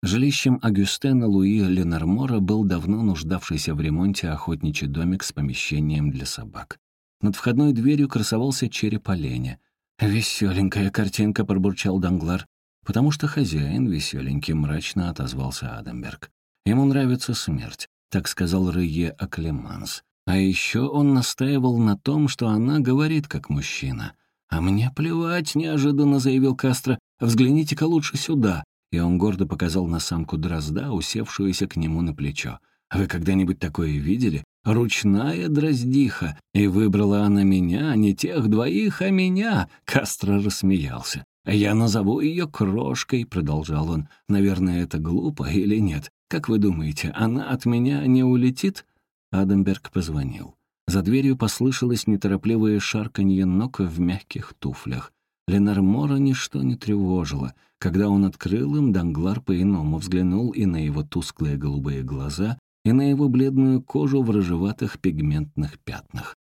Жилищем Агюстена Луи Ленармора был давно нуждавшийся в ремонте охотничий домик с помещением для собак. Над входной дверью красовался череп оленя. «Веселенькая картинка», — пробурчал Данглар. «Потому что хозяин веселенький», — мрачно отозвался Адамберг. «Ему нравится смерть», — так сказал Рые Аклеманс. А еще он настаивал на том, что она говорит как мужчина. «А мне плевать», — неожиданно заявил Кастро. «Взгляните-ка лучше сюда и он гордо показал на самку дрозда, усевшуюся к нему на плечо. «Вы когда-нибудь такое видели? Ручная дроздиха. И выбрала она меня, не тех двоих, а меня!» Кастро рассмеялся. «Я назову ее крошкой», — продолжал он. «Наверное, это глупо или нет? Как вы думаете, она от меня не улетит?» Адамберг позвонил. За дверью послышалось неторопливое шарканье ног в мягких туфлях. Ленармора ничто не тревожило. Когда он открыл им, Данглар по-иному взглянул и на его тусклые голубые глаза, и на его бледную кожу в рыжеватых пигментных пятнах.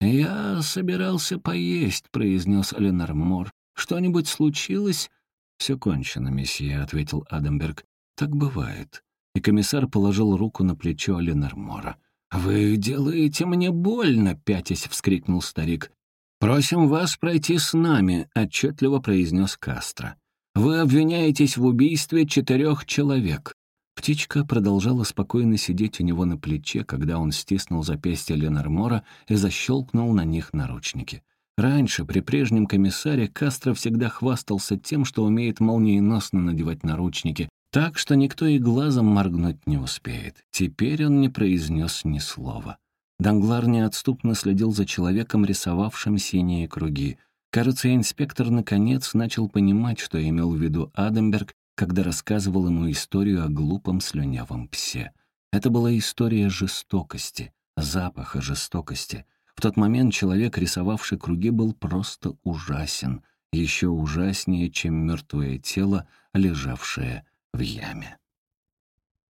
«Я собирался поесть», — произнес Ленармор. «Что-нибудь случилось?» «Все кончено, месье», — ответил Адамберг. «Так бывает». И комиссар положил руку на плечо Ленармора. «Вы делаете мне больно!» — пятясь вскрикнул старик. «Просим вас пройти с нами», — отчетливо произнес Кастро. «Вы обвиняетесь в убийстве четырех человек». Птичка продолжала спокойно сидеть у него на плече, когда он стиснул запястье Ленармора и защелкнул на них наручники. Раньше, при прежнем комиссаре, Кастро всегда хвастался тем, что умеет молниеносно надевать наручники, так что никто и глазом моргнуть не успеет. Теперь он не произнес ни слова. Данглар неотступно следил за человеком, рисовавшим синие круги. Кажется, инспектор наконец начал понимать, что имел в виду Адамберг, когда рассказывал ему историю о глупом слюнявом псе. Это была история жестокости, запаха жестокости. В тот момент человек, рисовавший круги, был просто ужасен, еще ужаснее, чем мертвое тело, лежавшее в яме.